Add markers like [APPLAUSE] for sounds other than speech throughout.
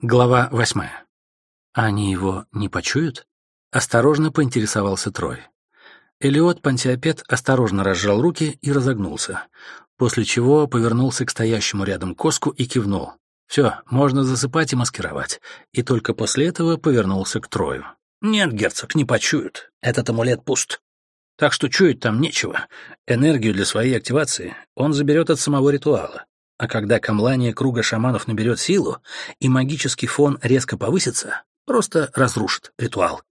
Глава восьмая. Они его не почуют? Осторожно поинтересовался Трой. Элиот Пантиопет осторожно разжал руки и разогнулся, после чего повернулся к стоящему рядом Коску и кивнул. Все, можно засыпать и маскировать. И только после этого повернулся к Трою. Нет, герцог, не почуют. Этот амулет пуст. Так что чуять там нечего. Энергию для своей активации он заберет от самого ритуала. А когда камлание круга шаманов наберет силу, и магический фон резко повысится, просто разрушит ритуал.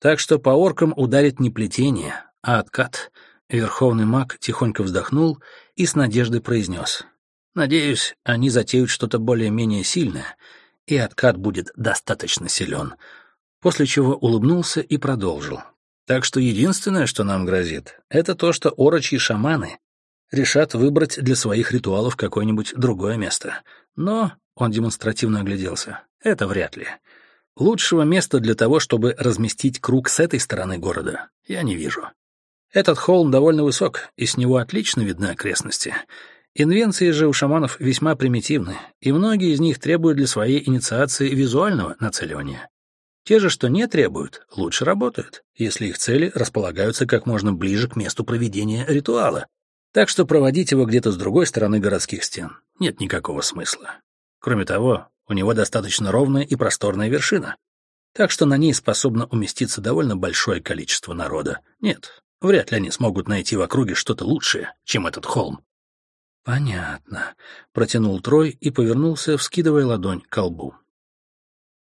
Так что по оркам ударит не плетение, а откат. Верховный маг тихонько вздохнул и с надеждой произнес. «Надеюсь, они затеют что-то более-менее сильное, и откат будет достаточно силен». После чего улыбнулся и продолжил. «Так что единственное, что нам грозит, это то, что орочьи шаманы решат выбрать для своих ритуалов какое-нибудь другое место. Но, он демонстративно огляделся, это вряд ли. Лучшего места для того, чтобы разместить круг с этой стороны города, я не вижу. Этот холм довольно высок, и с него отлично видны окрестности. Инвенции же у шаманов весьма примитивны, и многие из них требуют для своей инициации визуального нацеливания. Те же, что не требуют, лучше работают, если их цели располагаются как можно ближе к месту проведения ритуала, так что проводить его где-то с другой стороны городских стен нет никакого смысла. Кроме того, у него достаточно ровная и просторная вершина, так что на ней способно уместиться довольно большое количество народа. Нет, вряд ли они смогут найти в округе что-то лучшее, чем этот холм. «Понятно», — протянул Трой и повернулся, вскидывая ладонь к колбу.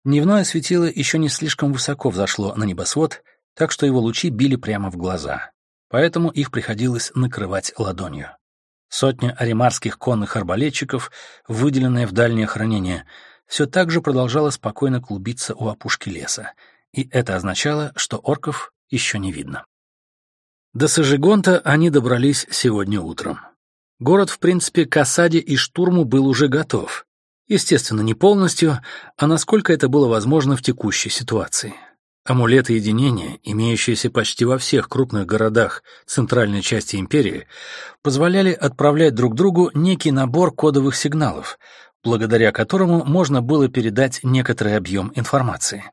Дневное светило еще не слишком высоко взошло на небосвод, так что его лучи били прямо в глаза поэтому их приходилось накрывать ладонью. Сотня аримарских конных арбалетчиков, выделенная в дальнее хранение, все так же продолжала спокойно клубиться у опушки леса, и это означало, что орков еще не видно. До Сажигонта они добрались сегодня утром. Город, в принципе, к осаде и штурму был уже готов. Естественно, не полностью, а насколько это было возможно в текущей ситуации. Амулеты единения, имеющиеся почти во всех крупных городах центральной части империи, позволяли отправлять друг другу некий набор кодовых сигналов, благодаря которому можно было передать некоторый объем информации.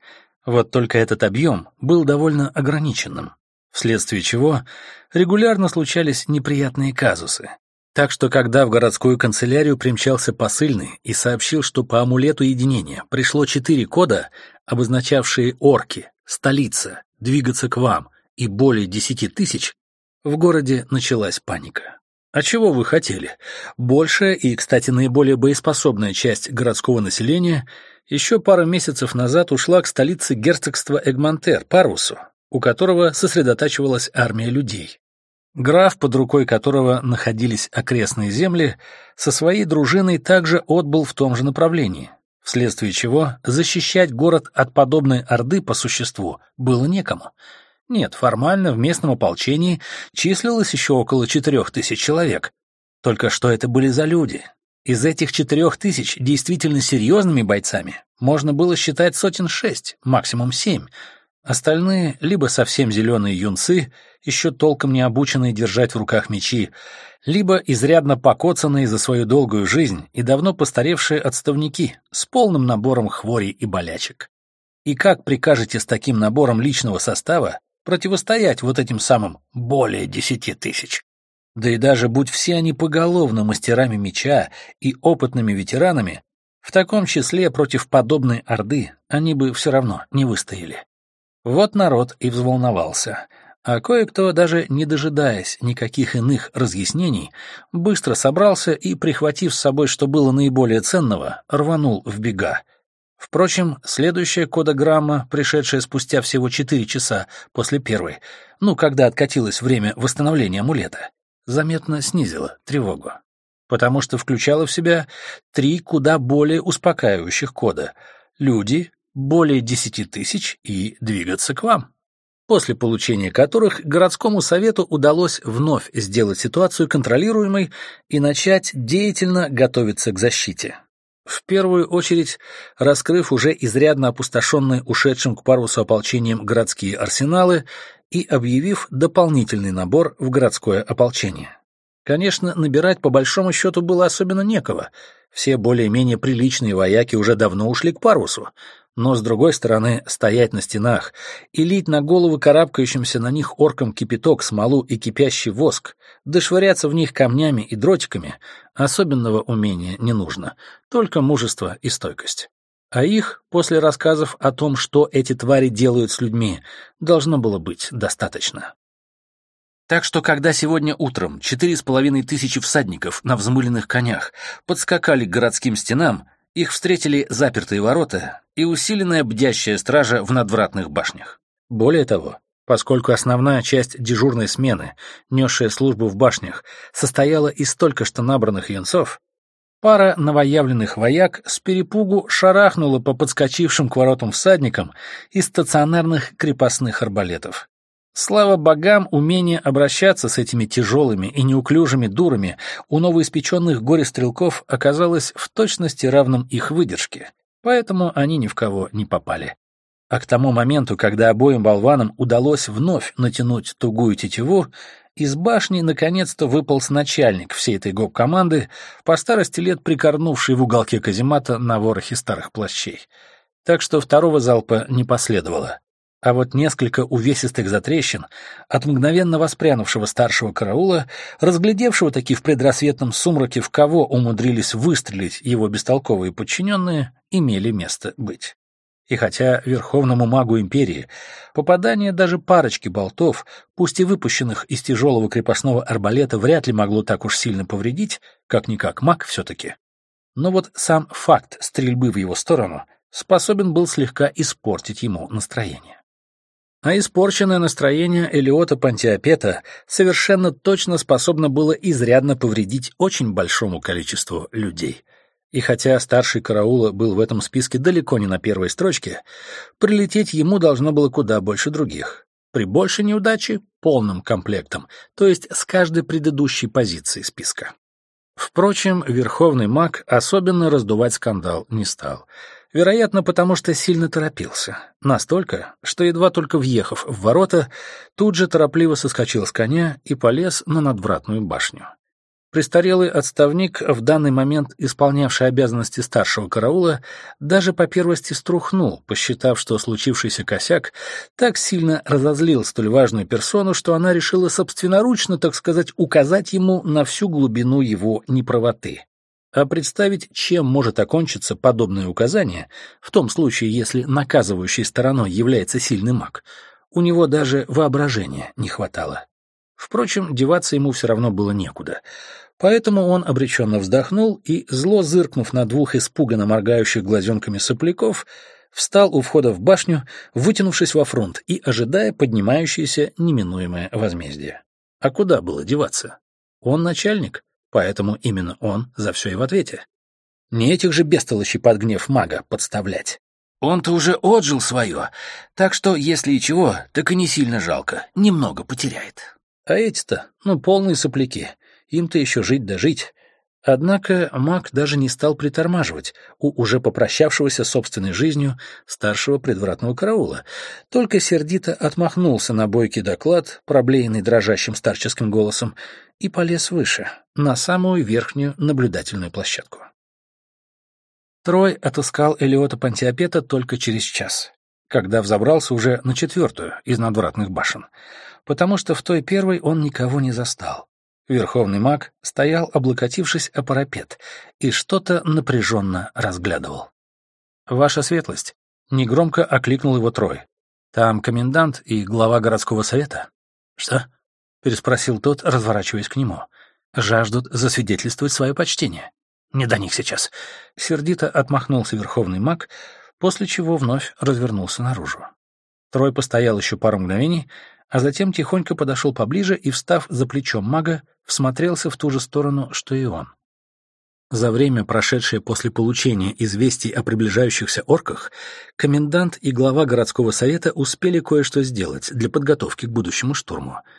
Вот только этот объем был довольно ограниченным, вследствие чего регулярно случались неприятные казусы. Так что, когда в городскую канцелярию примчался посыльный и сообщил, что по амулету единения пришло четыре кода, обозначавшие орки, столица, двигаться к вам и более десяти тысяч, в городе началась паника. А чего вы хотели? Большая и, кстати, наиболее боеспособная часть городского населения еще пару месяцев назад ушла к столице герцогства Эгмонтер, Парусу, у которого сосредотачивалась армия людей. Граф, под рукой которого находились окрестные земли, со своей дружиной также отбыл в том же направлении, вследствие чего защищать город от подобной орды по существу было некому. Нет, формально в местном ополчении числилось еще около четырех тысяч человек. Только что это были за люди? Из этих четырех тысяч действительно серьезными бойцами можно было считать сотен шесть, максимум семь. Остальные либо совсем зеленые юнцы, еще толком не обученные держать в руках мечи, либо изрядно покоцанные за свою долгую жизнь и давно постаревшие отставники с полным набором хворей и болячек. И как прикажете с таким набором личного состава противостоять вот этим самым более десяти тысяч? Да и даже будь все они поголовно мастерами меча и опытными ветеранами, в таком числе против подобной орды они бы все равно не выстояли. Вот народ и взволновался — а кое-кто, даже не дожидаясь никаких иных разъяснений, быстро собрался и, прихватив с собой, что было наиболее ценного, рванул в бега. Впрочем, следующая кодограмма, пришедшая спустя всего четыре часа после первой, ну, когда откатилось время восстановления амулета, заметно снизила тревогу, потому что включала в себя три куда более успокаивающих кода — люди, более десяти тысяч и двигаться к вам после получения которых городскому совету удалось вновь сделать ситуацию контролируемой и начать деятельно готовиться к защите. В первую очередь, раскрыв уже изрядно опустошенные ушедшим к парусу ополчением городские арсеналы и объявив дополнительный набор в городское ополчение. Конечно, набирать по большому счету было особенно некого. Все более-менее приличные вояки уже давно ушли к парусу. Но, с другой стороны, стоять на стенах и лить на головы карабкающимся на них оркам кипяток, смолу и кипящий воск, да в них камнями и дротиками, особенного умения не нужно, только мужество и стойкость. А их, после рассказов о том, что эти твари делают с людьми, должно было быть достаточно. Так что, когда сегодня утром четыре с половиной тысячи всадников на взмыленных конях подскакали к городским стенам, их встретили запертые ворота и усиленная бдящая стража в надвратных башнях. Более того, поскольку основная часть дежурной смены, несшая службу в башнях, состояла из только что набранных юнцов, пара новоявленных вояк с перепугу шарахнула по подскочившим к воротам всадникам из стационарных крепостных арбалетов. Слава богам, умение обращаться с этими тяжелыми и неуклюжими дурами у новоиспеченных горе-стрелков оказалось в точности равным их выдержке, поэтому они ни в кого не попали. А к тому моменту, когда обоим болванам удалось вновь натянуть тугую тетиву, из башни наконец-то выполз начальник всей этой гоп-команды, по старости лет прикорнувший в уголке каземата на ворохе старых плащей. Так что второго залпа не последовало. А вот несколько увесистых затрещин от мгновенно воспрянувшего старшего караула, разглядевшего таки в предрассветном сумраке, в кого умудрились выстрелить его бестолковые подчиненные, имели место быть. И хотя верховному магу империи попадание даже парочки болтов, пусть и выпущенных из тяжелого крепостного арбалета, вряд ли могло так уж сильно повредить, как-никак маг все-таки, но вот сам факт стрельбы в его сторону способен был слегка испортить ему настроение. А испорченное настроение Элиота Пантиопета совершенно точно способно было изрядно повредить очень большому количеству людей. И хотя старший караула был в этом списке далеко не на первой строчке, прилететь ему должно было куда больше других. При большей неудаче — полным комплектом, то есть с каждой предыдущей позиции списка. Впрочем, верховный маг особенно раздувать скандал не стал — Вероятно, потому что сильно торопился. Настолько, что, едва только въехав в ворота, тут же торопливо соскочил с коня и полез на надвратную башню. Престарелый отставник, в данный момент исполнявший обязанности старшего караула, даже по первости струхнул, посчитав, что случившийся косяк так сильно разозлил столь важную персону, что она решила собственноручно, так сказать, указать ему на всю глубину его неправоты. А представить, чем может окончиться подобное указание, в том случае, если наказывающей стороной является сильный маг, у него даже воображения не хватало. Впрочем, деваться ему все равно было некуда. Поэтому он обреченно вздохнул и, зло зыркнув на двух испуганно моргающих глазенками сопляков, встал у входа в башню, вытянувшись во фронт и ожидая поднимающееся неминуемое возмездие. А куда было деваться? Он начальник, Поэтому именно он за все и в ответе. Не этих же бестолочей под гнев мага подставлять. Он-то уже отжил свое, так что, если и чего, так и не сильно жалко, немного потеряет. А эти-то, ну, полные сопляки, им-то еще жить да жить. Однако маг даже не стал притормаживать у уже попрощавшегося собственной жизнью старшего предвратного караула, только сердито отмахнулся на бойкий доклад, проблеянный дрожащим старческим голосом, и полез выше, на самую верхнюю наблюдательную площадку. Трой отыскал Элиота Пантиопета только через час, когда взобрался уже на четвертую из надвратных башен, потому что в той первой он никого не застал. Верховный маг стоял, облокотившись о парапет, и что-то напряженно разглядывал. «Ваша светлость!» — негромко окликнул его Трой. «Там комендант и глава городского совета». «Что?» — переспросил тот, разворачиваясь к нему. «Жаждут засвидетельствовать свое почтение. Не до них сейчас». Сердито отмахнулся верховный маг, после чего вновь развернулся наружу. Трой постоял еще пару мгновений, а затем тихонько подошел поближе и, встав за плечом мага, всмотрелся в ту же сторону, что и он. За время, прошедшее после получения известий о приближающихся орках, комендант и глава городского совета успели кое-что сделать для подготовки к будущему штурму —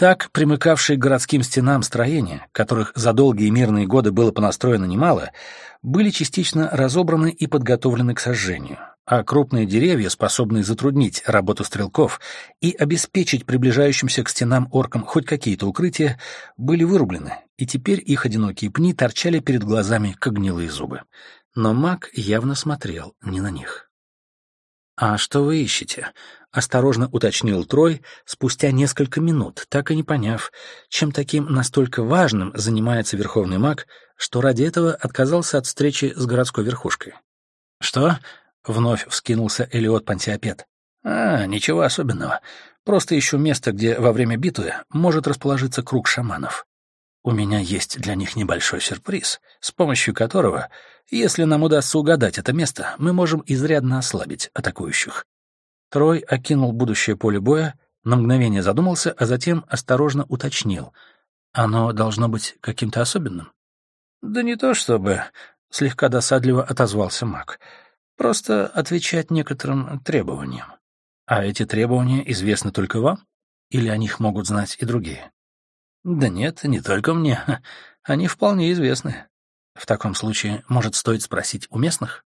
так, примыкавшие к городским стенам строения, которых за долгие мирные годы было понастроено немало, были частично разобраны и подготовлены к сожжению, а крупные деревья, способные затруднить работу стрелков и обеспечить приближающимся к стенам оркам хоть какие-то укрытия, были вырублены, и теперь их одинокие пни торчали перед глазами, как гнилые зубы. Но маг явно смотрел не на них. «А что вы ищете?» — осторожно уточнил Трой спустя несколько минут, так и не поняв, чем таким настолько важным занимается Верховный маг, что ради этого отказался от встречи с городской верхушкой. «Что?» — вновь вскинулся Элиот Пантиопет. «А, ничего особенного. Просто ищу место, где во время битвы может расположиться круг шаманов. У меня есть для них небольшой сюрприз, с помощью которого, если нам удастся угадать это место, мы можем изрядно ослабить атакующих». Трой окинул будущее поле боя, на мгновение задумался, а затем осторожно уточнил. «Оно должно быть каким-то особенным?» «Да не то чтобы...» — слегка досадливо отозвался маг. Просто отвечать некоторым требованиям. А эти требования известны только вам? Или о них могут знать и другие? Да нет, не только мне. [LAUGHS] Они вполне известны. В таком случае, может, стоит спросить у местных?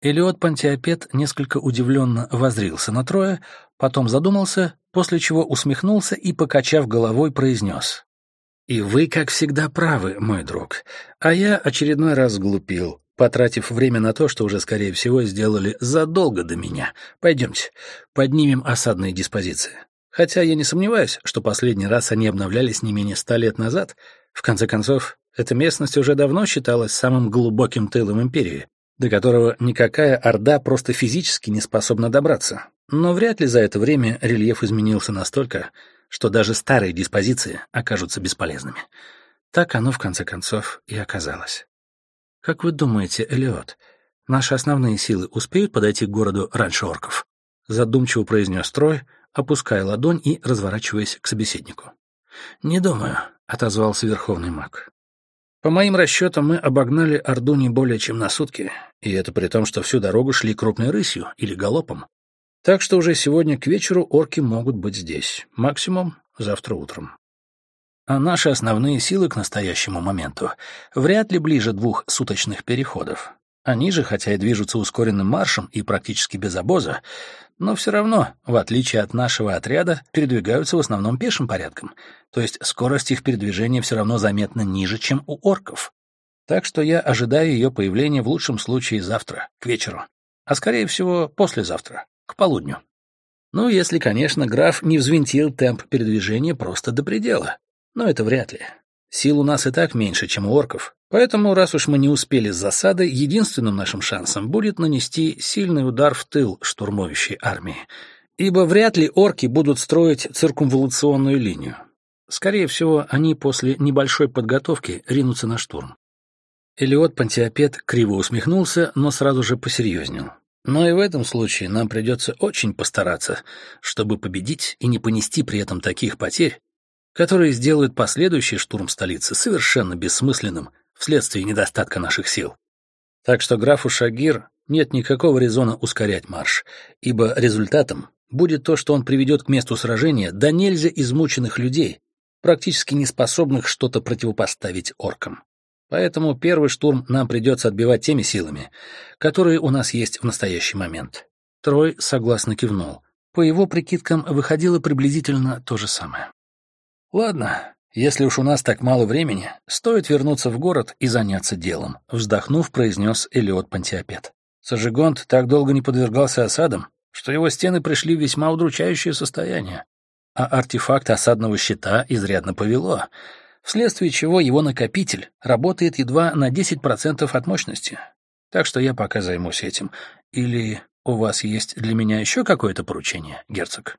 Элиот Пантиопет несколько удивленно возрился на трое, потом задумался, после чего усмехнулся и, покачав головой, произнес. «И вы, как всегда, правы, мой друг. А я очередной раз глупил потратив время на то, что уже, скорее всего, сделали задолго до меня. Пойдемте, поднимем осадные диспозиции. Хотя я не сомневаюсь, что последний раз они обновлялись не менее ста лет назад. В конце концов, эта местность уже давно считалась самым глубоким тылом империи, до которого никакая орда просто физически не способна добраться. Но вряд ли за это время рельеф изменился настолько, что даже старые диспозиции окажутся бесполезными. Так оно, в конце концов, и оказалось. Как вы думаете, Элиот, наши основные силы успеют подойти к городу раньше орков? Задумчиво произнес Трой, опуская ладонь и разворачиваясь к собеседнику. «Не думаю», — отозвался Верховный маг. «По моим расчетам, мы обогнали Орду не более чем на сутки, и это при том, что всю дорогу шли крупной рысью или галопом. Так что уже сегодня к вечеру орки могут быть здесь, максимум завтра утром а наши основные силы к настоящему моменту вряд ли ближе двух суточных переходов. Они же, хотя и движутся ускоренным маршем и практически без обоза, но все равно, в отличие от нашего отряда, передвигаются в основном пешим порядком, то есть скорость их передвижения все равно заметно ниже, чем у орков. Так что я ожидаю ее появления в лучшем случае завтра, к вечеру, а скорее всего послезавтра, к полудню. Ну, если, конечно, граф не взвинтил темп передвижения просто до предела. Но это вряд ли. Сил у нас и так меньше, чем у орков. Поэтому, раз уж мы не успели с засады, единственным нашим шансом будет нанести сильный удар в тыл штурмующей армии. Ибо вряд ли орки будут строить циркумволационную линию. Скорее всего, они после небольшой подготовки ринутся на штурм. Элиот Пантиопет криво усмехнулся, но сразу же посерьезнел. Но и в этом случае нам придется очень постараться, чтобы победить и не понести при этом таких потерь, которые сделают последующий штурм столицы совершенно бессмысленным вследствие недостатка наших сил. Так что графу Шагир нет никакого резона ускорять марш, ибо результатом будет то, что он приведет к месту сражения до нельзя измученных людей, практически не способных что-то противопоставить оркам. Поэтому первый штурм нам придется отбивать теми силами, которые у нас есть в настоящий момент. Трой согласно кивнул. По его прикидкам выходило приблизительно то же самое. «Ладно, если уж у нас так мало времени, стоит вернуться в город и заняться делом», вздохнув, произнес Элиот Пантиопет. Сажигонт так долго не подвергался осадам, что его стены пришли в весьма удручающее состояние, а артефакт осадного щита изрядно повело, вследствие чего его накопитель работает едва на 10% от мощности. Так что я пока займусь этим. Или у вас есть для меня еще какое-то поручение, герцог?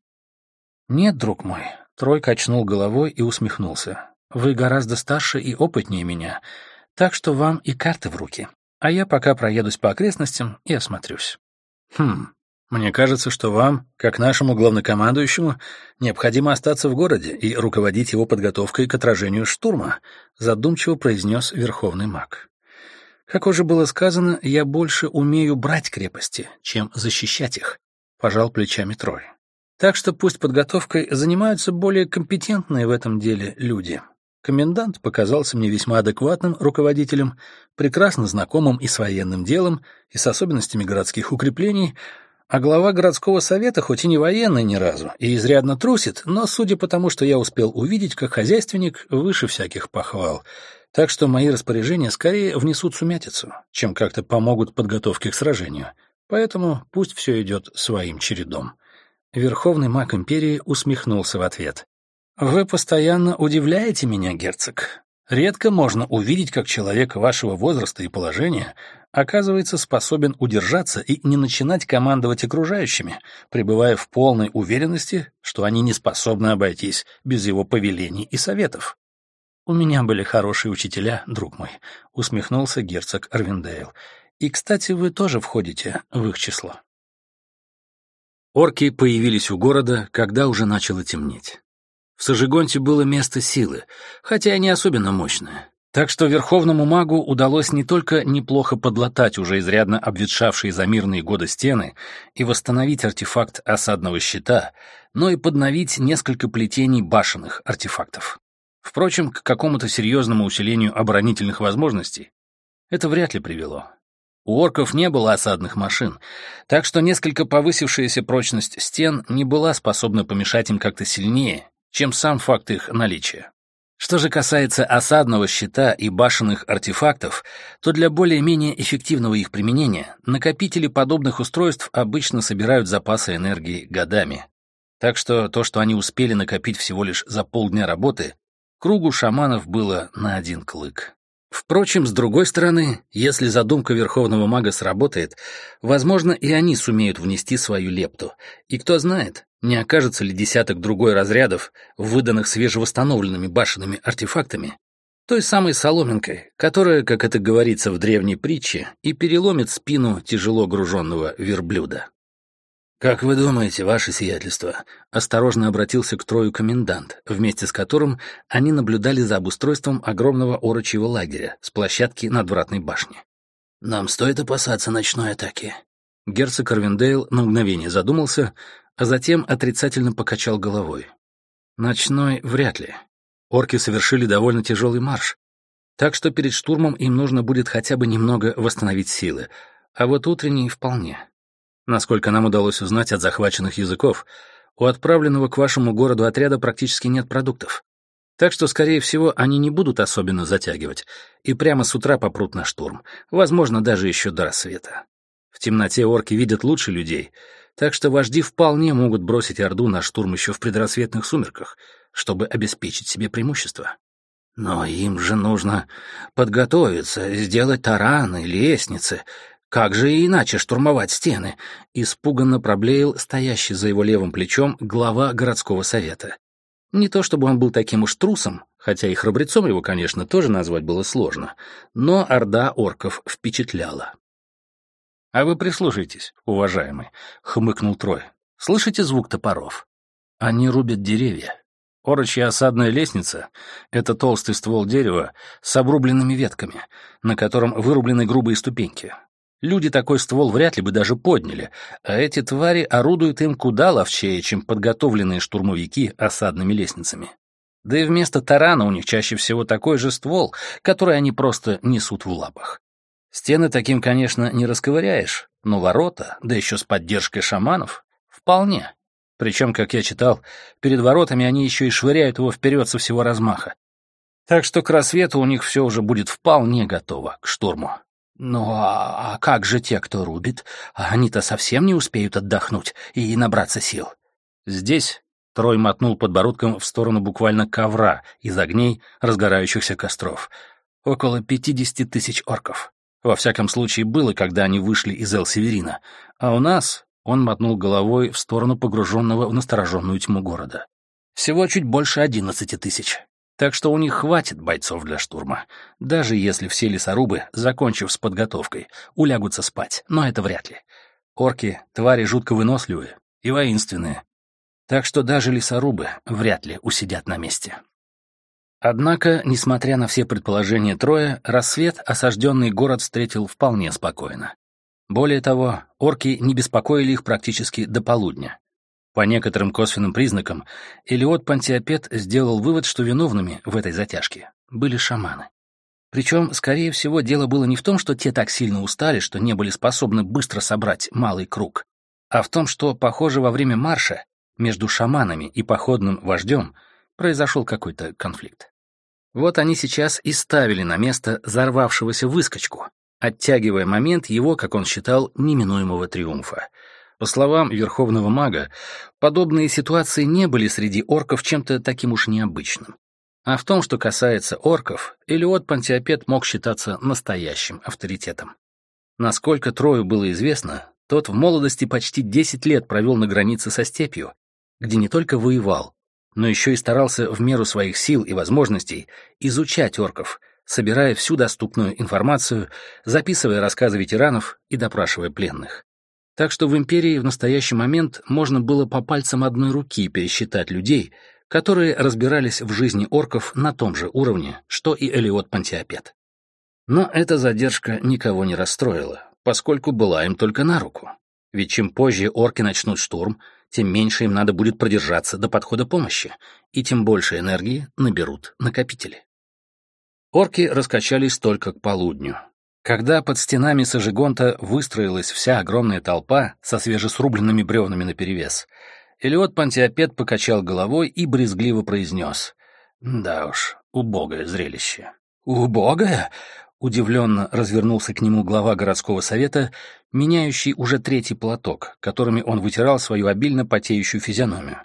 Нет, друг мой, Трой качнул головой и усмехнулся. «Вы гораздо старше и опытнее меня, так что вам и карты в руки. А я пока проедусь по окрестностям и осмотрюсь». «Хм, мне кажется, что вам, как нашему главнокомандующему, необходимо остаться в городе и руководить его подготовкой к отражению штурма», задумчиво произнес Верховный маг. «Как уже было сказано, я больше умею брать крепости, чем защищать их», — пожал плечами Трой. Так что пусть подготовкой занимаются более компетентные в этом деле люди. Комендант показался мне весьма адекватным руководителем, прекрасно знакомым и с военным делом, и с особенностями городских укреплений, а глава городского совета хоть и не военный ни разу, и изрядно трусит, но, судя по тому, что я успел увидеть, как хозяйственник, выше всяких похвал. Так что мои распоряжения скорее внесут сумятицу, чем как-то помогут подготовке к сражению. Поэтому пусть все идет своим чередом. Верховный маг империи усмехнулся в ответ. «Вы постоянно удивляете меня, герцог. Редко можно увидеть, как человек вашего возраста и положения оказывается способен удержаться и не начинать командовать окружающими, пребывая в полной уверенности, что они не способны обойтись без его повелений и советов. «У меня были хорошие учителя, друг мой», — усмехнулся герцог Арвиндейл. «И, кстати, вы тоже входите в их число». Орки появились у города, когда уже начало темнеть. В Сажигонте было место силы, хотя и не особенно мощное. Так что верховному магу удалось не только неплохо подлатать уже изрядно обветшавшие за мирные годы стены и восстановить артефакт осадного щита, но и подновить несколько плетений башенных артефактов. Впрочем, к какому-то серьезному усилению оборонительных возможностей это вряд ли привело. У орков не было осадных машин, так что несколько повысившаяся прочность стен не была способна помешать им как-то сильнее, чем сам факт их наличия. Что же касается осадного щита и башенных артефактов, то для более-менее эффективного их применения накопители подобных устройств обычно собирают запасы энергии годами. Так что то, что они успели накопить всего лишь за полдня работы, кругу шаманов было на один клык. Впрочем, с другой стороны, если задумка Верховного Мага сработает, возможно, и они сумеют внести свою лепту. И кто знает, не окажется ли десяток другой разрядов, выданных свежевосстановленными башенными артефактами, той самой соломинкой, которая, как это говорится в древней притче, и переломит спину тяжело груженного верблюда. «Как вы думаете, ваше сиятельство?» — осторожно обратился к Трою комендант, вместе с которым они наблюдали за обустройством огромного орочьего лагеря с площадки надвратной башни. «Нам стоит опасаться ночной атаки». Герцог Арвиндейл на мгновение задумался, а затем отрицательно покачал головой. «Ночной вряд ли. Орки совершили довольно тяжелый марш, так что перед штурмом им нужно будет хотя бы немного восстановить силы, а вот утренний вполне». Насколько нам удалось узнать от захваченных языков, у отправленного к вашему городу отряда практически нет продуктов. Так что, скорее всего, они не будут особенно затягивать и прямо с утра попрут на штурм, возможно, даже еще до рассвета. В темноте орки видят лучше людей, так что вожди вполне могут бросить Орду на штурм еще в предрассветных сумерках, чтобы обеспечить себе преимущество. Но им же нужно подготовиться, сделать тараны, лестницы, как же иначе штурмовать стены? Испуганно проблеял стоящий за его левым плечом глава городского совета. Не то чтобы он был таким уж трусом, хотя и храбрецом его, конечно, тоже назвать было сложно, но орда орков впечатляла. «А вы прислушайтесь, уважаемый», — хмыкнул Трой. «Слышите звук топоров? Они рубят деревья. Орочья осадная лестница — это толстый ствол дерева с обрубленными ветками, на котором вырублены грубые ступеньки. Люди такой ствол вряд ли бы даже подняли, а эти твари орудуют им куда ловчее, чем подготовленные штурмовики осадными лестницами. Да и вместо тарана у них чаще всего такой же ствол, который они просто несут в лапах. Стены таким, конечно, не расковыряешь, но ворота, да еще с поддержкой шаманов, вполне. Причем, как я читал, перед воротами они еще и швыряют его вперед со всего размаха. Так что к рассвету у них все уже будет вполне готово к штурму. «Ну, а, а как же те, кто рубит? Они-то совсем не успеют отдохнуть и набраться сил». Здесь Трой мотнул подбородком в сторону буквально ковра из огней разгорающихся костров. Около пятидесяти тысяч орков. Во всяком случае, было, когда они вышли из Эл-Северина. А у нас он мотнул головой в сторону погруженного в настороженную тьму города. Всего чуть больше одиннадцати тысяч. Так что у них хватит бойцов для штурма, даже если все лесорубы, закончив с подготовкой, улягутся спать, но это вряд ли. Орки — твари жутко выносливые и воинственные. Так что даже лесорубы вряд ли усидят на месте. Однако, несмотря на все предположения Троя, рассвет осажденный город встретил вполне спокойно. Более того, орки не беспокоили их практически до полудня. По некоторым косвенным признакам, Элиот Пантиопет сделал вывод, что виновными в этой затяжке были шаманы. Причем, скорее всего, дело было не в том, что те так сильно устали, что не были способны быстро собрать малый круг, а в том, что, похоже, во время марша между шаманами и походным вождем произошел какой-то конфликт. Вот они сейчас и ставили на место взорвавшегося выскочку, оттягивая момент его, как он считал, неминуемого триумфа. По словам верховного мага, подобные ситуации не были среди орков чем-то таким уж необычным. А в том, что касается орков, Элиот Пантиопет мог считаться настоящим авторитетом. Насколько Трою было известно, тот в молодости почти 10 лет провел на границе со степью, где не только воевал, но еще и старался в меру своих сил и возможностей изучать орков, собирая всю доступную информацию, записывая рассказы ветеранов и допрашивая пленных. Так что в империи в настоящий момент можно было по пальцам одной руки пересчитать людей, которые разбирались в жизни орков на том же уровне, что и Элиот Пантиопет. Но эта задержка никого не расстроила, поскольку была им только на руку. Ведь чем позже орки начнут штурм, тем меньше им надо будет продержаться до подхода помощи, и тем больше энергии наберут накопители. Орки раскачались только к полудню. Когда под стенами Сажигонта выстроилась вся огромная толпа со свежесрубленными бревнами наперевес, Элиот Пантиопет покачал головой и брезгливо произнес. «Да уж, убогое зрелище». «Убогое?» Удивленно развернулся к нему глава городского совета, меняющий уже третий платок, которыми он вытирал свою обильно потеющую физиономию.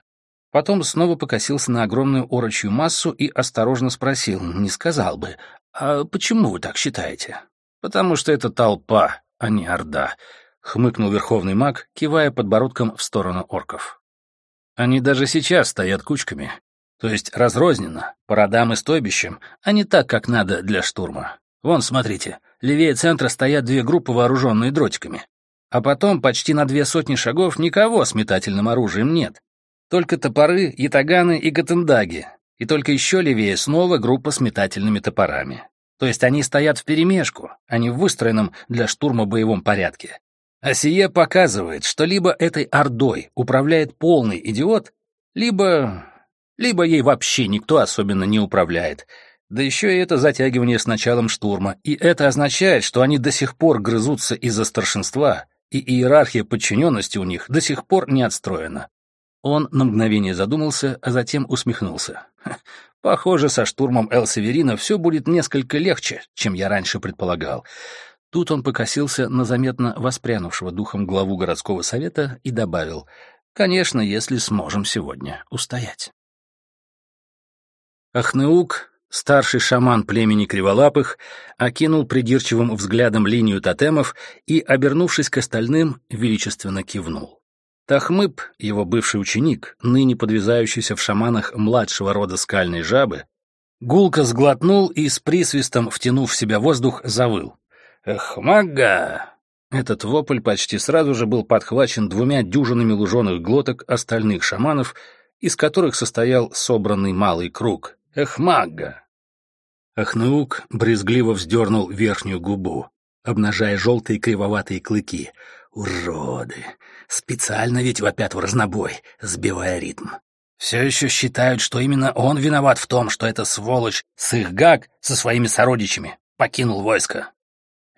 Потом снова покосился на огромную орочью массу и осторожно спросил, не сказал бы, «А почему вы так считаете?» «Потому что это толпа, а не орда», — хмыкнул верховный маг, кивая подбородком в сторону орков. «Они даже сейчас стоят кучками, то есть разрозненно, по родам и стойбищам, а не так, как надо для штурма. Вон, смотрите, левее центра стоят две группы, вооруженные дротиками. А потом почти на две сотни шагов никого с метательным оружием нет. Только топоры, ятаганы и гатендаги. И только еще левее снова группа с метательными топорами. То есть они стоят вперемешку, а не в выстроенном для штурма боевом порядке. А сие показывает, что либо этой ордой управляет полный идиот, либо... либо ей вообще никто особенно не управляет, да еще и это затягивание с началом штурма. И это означает, что они до сих пор грызутся из-за старшинства, и иерархия подчиненности у них до сих пор не отстроена. Он на мгновение задумался, а затем усмехнулся. Похоже, со штурмом Эл-Северина все будет несколько легче, чем я раньше предполагал. Тут он покосился на заметно воспрянувшего духом главу городского совета и добавил, «Конечно, если сможем сегодня устоять». Ахнеук Старший шаман племени Криволапых окинул придирчивым взглядом линию тотемов и, обернувшись к остальным, величественно кивнул. Тахмыб, его бывший ученик, ныне подвязающийся в шаманах младшего рода скальной жабы, гулко сглотнул и с присвистом, втянув в себя воздух, завыл. «Эх, мага!» Этот вопль почти сразу же был подхвачен двумя дюжинами луженых глоток остальных шаманов, из которых состоял собранный малый круг. «Эх, мага!» Ахнаук брезгливо вздернул верхнюю губу, обнажая желтые кривоватые клыки. Уроды! Специально ведь вопят в разнобой, сбивая ритм. Все еще считают, что именно он виноват в том, что эта сволочь Сыхгак со своими сородичами покинул войско.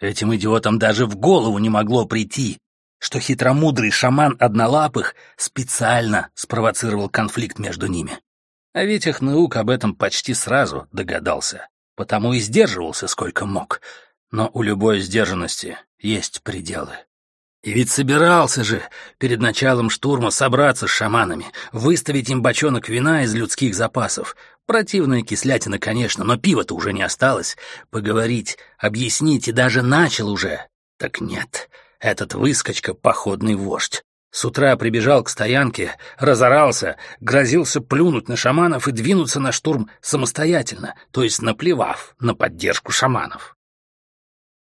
Этим идиотам даже в голову не могло прийти, что хитромудрый шаман Однолапых специально спровоцировал конфликт между ними. А ведь Ахнаук об этом почти сразу догадался потому и сдерживался сколько мог. Но у любой сдержанности есть пределы. И ведь собирался же перед началом штурма собраться с шаманами, выставить им бочонок вина из людских запасов. Противная кислятина, конечно, но пива-то уже не осталось. Поговорить, объяснить и даже начал уже. Так нет, этот выскочка — походный вождь. С утра прибежал к стоянке, разорался, грозился плюнуть на шаманов и двинуться на штурм самостоятельно, то есть наплевав на поддержку шаманов.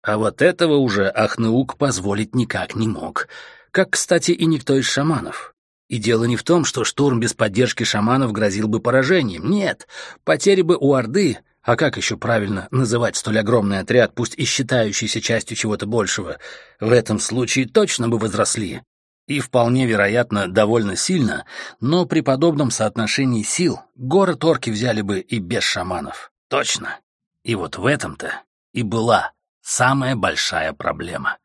А вот этого уже Ахнаук позволить никак не мог, как, кстати, и никто из шаманов. И дело не в том, что штурм без поддержки шаманов грозил бы поражением. Нет, потери бы у Орды, а как еще правильно называть столь огромный отряд, пусть и считающийся частью чего-то большего, в этом случае точно бы возросли. И вполне вероятно, довольно сильно, но при подобном соотношении сил город орки взяли бы и без шаманов. Точно. И вот в этом-то и была самая большая проблема.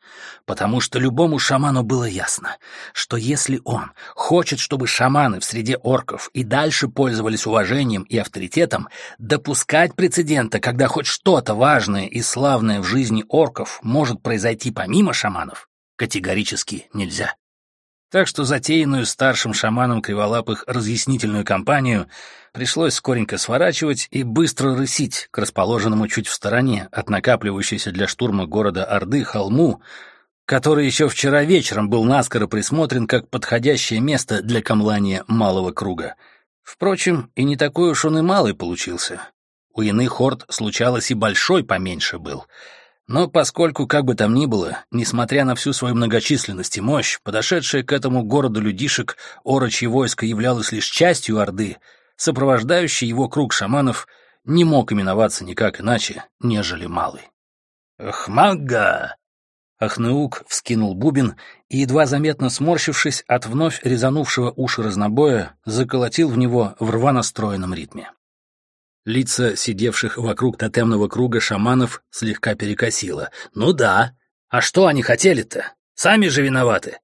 Потому что любому шаману было ясно, что если он хочет, чтобы шаманы в среде орков и дальше пользовались уважением и авторитетом, допускать прецедента, когда хоть что-то важное и славное в жизни орков может произойти помимо шаманов, категорически нельзя. Так что затеянную старшим шаманом Криволапых разъяснительную кампанию пришлось скоренько сворачивать и быстро рысить к расположенному чуть в стороне от накапливающейся для штурма города Орды холму, который еще вчера вечером был наскоро присмотрен как подходящее место для камлания малого круга. Впрочем, и не такой уж он и малый получился. У иных хорд случалось и большой поменьше был — но поскольку, как бы там ни было, несмотря на всю свою многочисленность и мощь, подошедшее к этому городу людишек орочье войско являлось лишь частью Орды, сопровождающий его круг шаманов не мог именоваться никак иначе, нежели малый. «Хмага!» Ахнеук вскинул бубен и, едва заметно сморщившись от вновь резанувшего уши разнобоя, заколотил в него в рваностроенном ритме. Лица сидевших вокруг тотемного круга шаманов слегка перекосило. «Ну да. А что они хотели-то? Сами же виноваты.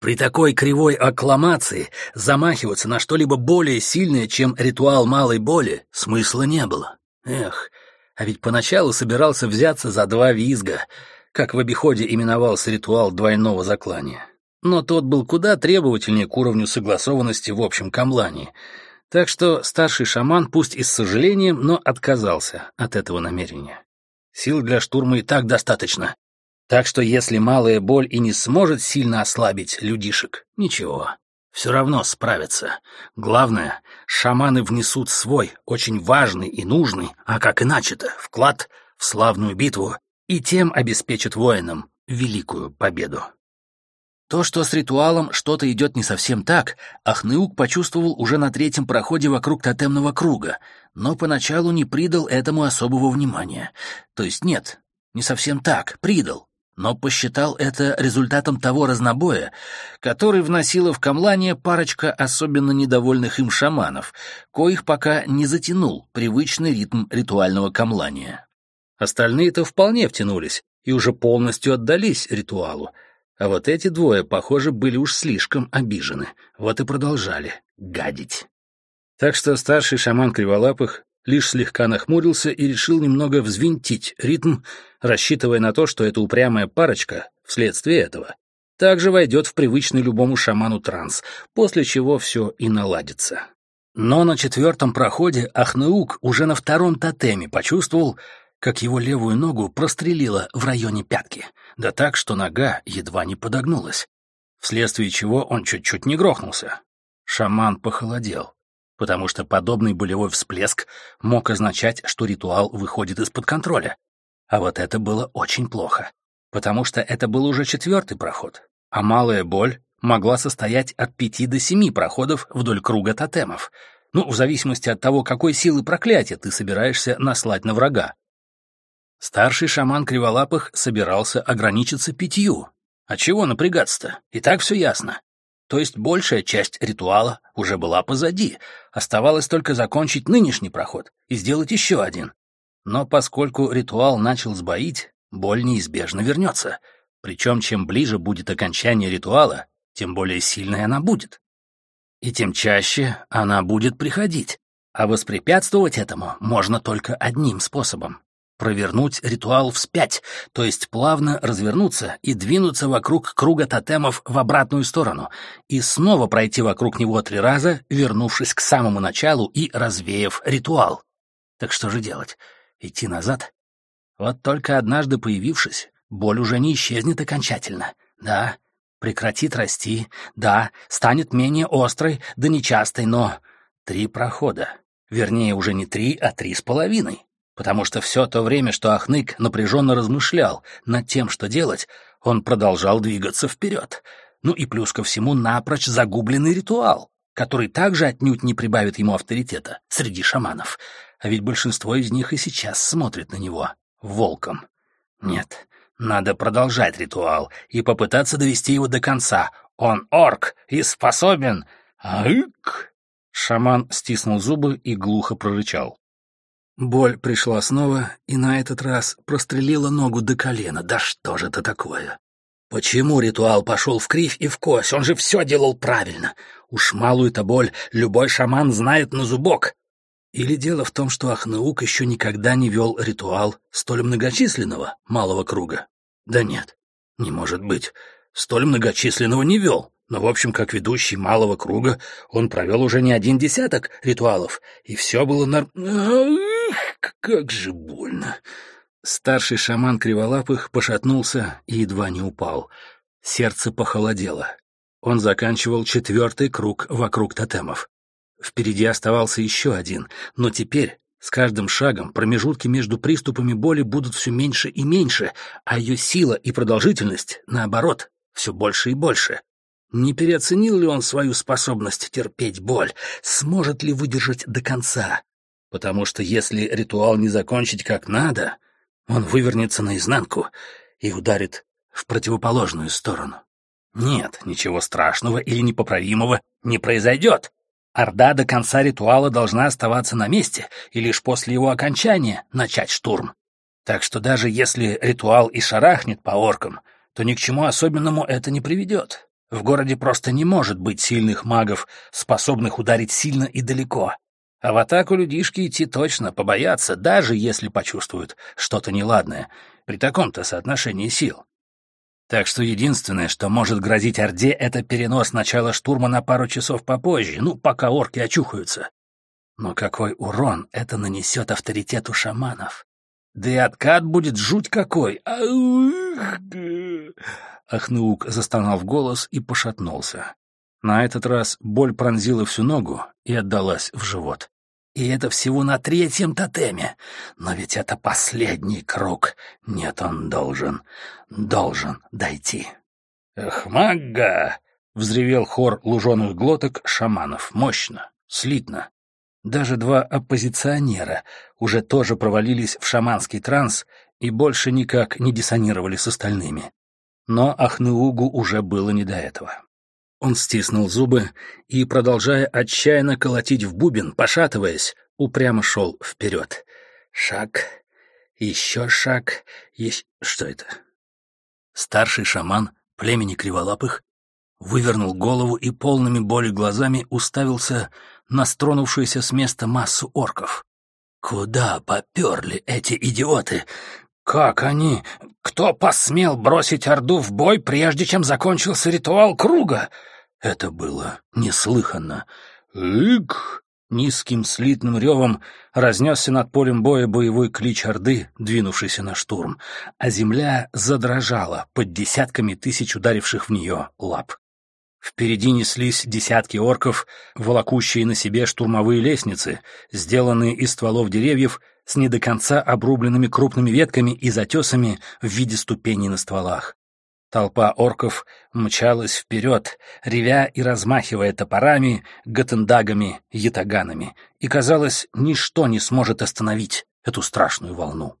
При такой кривой аккламации замахиваться на что-либо более сильное, чем ритуал малой боли, смысла не было. Эх, а ведь поначалу собирался взяться за два визга, как в обиходе именовался ритуал двойного заклания. Но тот был куда требовательнее к уровню согласованности в общем камлании — так что старший шаман, пусть и с сожалением, но отказался от этого намерения. Сил для штурма и так достаточно. Так что если малая боль и не сможет сильно ослабить людишек, ничего, все равно справятся. Главное, шаманы внесут свой, очень важный и нужный, а как иначе-то, вклад в славную битву и тем обеспечат воинам великую победу. То, что с ритуалом что-то идет не совсем так, Ахнеук почувствовал уже на третьем проходе вокруг тотемного круга, но поначалу не придал этому особого внимания. То есть нет, не совсем так, придал, но посчитал это результатом того разнобоя, который вносила в камлание парочка особенно недовольных им шаманов, коих пока не затянул привычный ритм ритуального камлания. Остальные-то вполне втянулись и уже полностью отдались ритуалу, а вот эти двое, похоже, были уж слишком обижены. Вот и продолжали гадить. Так что старший шаман Криволапых лишь слегка нахмурился и решил немного взвинтить ритм, рассчитывая на то, что эта упрямая парочка, вследствие этого, также войдет в привычный любому шаману транс, после чего все и наладится. Но на четвертом проходе Ахнеук уже на втором тотеме почувствовал, как его левую ногу прострелило в районе пятки, да так, что нога едва не подогнулась, вследствие чего он чуть-чуть не грохнулся. Шаман похолодел, потому что подобный болевой всплеск мог означать, что ритуал выходит из-под контроля. А вот это было очень плохо, потому что это был уже четвертый проход, а малая боль могла состоять от пяти до семи проходов вдоль круга тотемов, ну, в зависимости от того, какой силы проклятия ты собираешься наслать на врага. Старший шаман Криволапых собирался ограничиться пятью. А чего напрягаться-то? И так все ясно. То есть большая часть ритуала уже была позади, оставалось только закончить нынешний проход и сделать еще один. Но поскольку ритуал начал сбоить, боль неизбежно вернется. Причем чем ближе будет окончание ритуала, тем более сильной она будет. И тем чаще она будет приходить. А воспрепятствовать этому можно только одним способом провернуть ритуал вспять, то есть плавно развернуться и двинуться вокруг круга тотемов в обратную сторону, и снова пройти вокруг него три раза, вернувшись к самому началу и развеяв ритуал. Так что же делать? Идти назад? Вот только однажды появившись, боль уже не исчезнет окончательно. Да, прекратит расти, да, станет менее острой, да нечастой, но... Три прохода. Вернее, уже не три, а три с половиной потому что все то время, что Ахнык напряженно размышлял над тем, что делать, он продолжал двигаться вперед. Ну и плюс ко всему напрочь загубленный ритуал, который также отнюдь не прибавит ему авторитета среди шаманов. А ведь большинство из них и сейчас смотрит на него волком. Нет, надо продолжать ритуал и попытаться довести его до конца, Он орк и способен... Айк! Шаман стиснул зубы и глухо прорычал. Боль пришла снова и на этот раз прострелила ногу до колена. Да что же это такое? Почему ритуал пошел в кривь и в кось? Он же все делал правильно. Уж малую-то боль любой шаман знает на зубок. Или дело в том, что Ахнаук еще никогда не вел ритуал столь многочисленного малого круга? Да нет, не может быть. Столь многочисленного не вел. Но, в общем, как ведущий малого круга, он провел уже не один десяток ритуалов, и все было нар... Как же больно! Старший шаман Криволапых пошатнулся и едва не упал. Сердце похолодело. Он заканчивал четвертый круг вокруг тотемов. Впереди оставался еще один, но теперь с каждым шагом промежутки между приступами боли будут все меньше и меньше, а ее сила и продолжительность, наоборот, все больше и больше. Не переоценил ли он свою способность терпеть боль? Сможет ли выдержать до конца? Потому что если ритуал не закончить как надо, он вывернется наизнанку и ударит в противоположную сторону. Нет, ничего страшного или непоправимого не произойдет. Орда до конца ритуала должна оставаться на месте и лишь после его окончания начать штурм. Так что даже если ритуал и шарахнет по оркам, то ни к чему особенному это не приведет. В городе просто не может быть сильных магов, способных ударить сильно и далеко. А в атаку людишки идти точно побоятся, даже если почувствуют что-то неладное при таком-то соотношении сил. Так что единственное, что может грозить Орде, это перенос начала штурма на пару часов попозже, ну, пока орки очухаются. Но какой урон это нанесет авторитету шаманов? Да и откат будет жуть какой. Ахнуук застонал в голос и пошатнулся. На этот раз боль пронзила всю ногу и отдалась в живот. И это всего на третьем тотеме. Но ведь это последний круг. Нет, он должен, должен дойти. «Эхмагга!» — взревел хор луженых глоток шаманов. Мощно, слитно. Даже два оппозиционера уже тоже провалились в шаманский транс и больше никак не диссонировали с остальными. Но Ахнеугу уже было не до этого. Он стиснул зубы и, продолжая отчаянно колотить в бубен, пошатываясь, упрямо шел вперед. Шаг, еще шаг, еще... Что это? Старший шаман племени Криволапых вывернул голову и полными боли глазами уставился на стронувшуюся с места массу орков. Куда поперли эти идиоты? Как они? Кто посмел бросить Орду в бой, прежде чем закончился ритуал круга? Это было неслыханно. «Ик!» Низким слитным ревом разнесся над полем боя боевой клич Орды, двинувшийся на штурм, а земля задрожала под десятками тысяч ударивших в нее лап. Впереди неслись десятки орков, волокущие на себе штурмовые лестницы, сделанные из стволов деревьев с не до конца обрубленными крупными ветками и затесами в виде ступеней на стволах. Толпа орков мчалась вперед, ревя и размахивая топорами, гатендагами, ятаганами, и, казалось, ничто не сможет остановить эту страшную волну.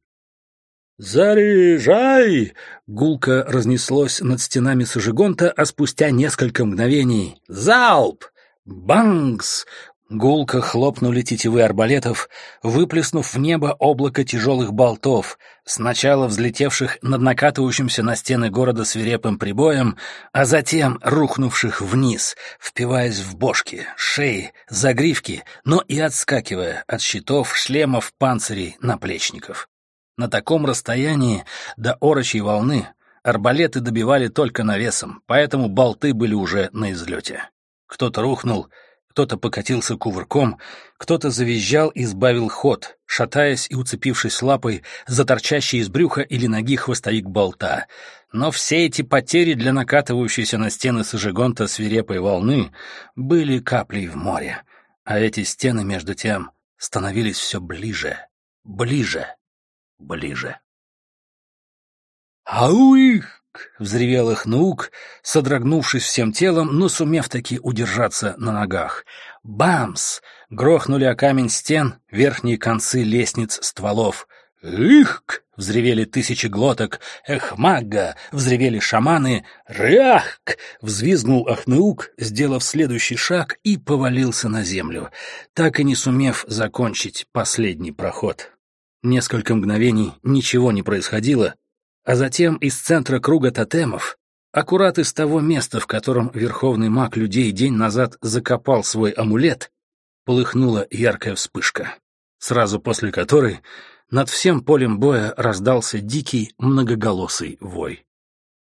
«Заряжай!» — гулко разнеслось над стенами Сажигонта, а спустя несколько мгновений «Залп!» «Бангс!» Гулко хлопнули тетивы арбалетов, выплеснув в небо облако тяжелых болтов, сначала взлетевших над накатывающимся на стены города свирепым прибоем, а затем рухнувших вниз, впиваясь в бошки, шеи, загривки, но и отскакивая от щитов, шлемов, панцирей, наплечников. На таком расстоянии до орочьей волны арбалеты добивали только навесом, поэтому болты были уже на излете. Кто-то рухнул — кто-то покатился кувырком, кто-то завизжал и сбавил ход, шатаясь и уцепившись лапой за торчащий из брюха или ноги хвостовик болта. Но все эти потери для накатывающейся на стены Сажигонта свирепой волны были каплей в море, а эти стены, между тем, становились все ближе, ближе, ближе. «Ауих!» — взревел их наук, содрогнувшись всем телом, но сумев таки удержаться на ногах. «Бамс!» — грохнули о камень стен верхние концы лестниц стволов. «Их!» — Взревели тысячи глоток. Эх, мага! Взревели шаманы. Рях! Взвизгнул Ахнеук, сделав следующий шаг, и повалился на землю, так и не сумев закончить последний проход. Несколько мгновений ничего не происходило, а затем из центра круга тотемов, аккурат из того места, в котором верховный маг людей день назад закопал свой амулет, полыхнула яркая вспышка, сразу после которой над всем полем боя раздался дикий многоголосый вой.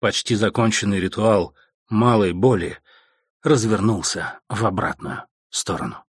Почти законченный ритуал малой боли развернулся в обратную сторону.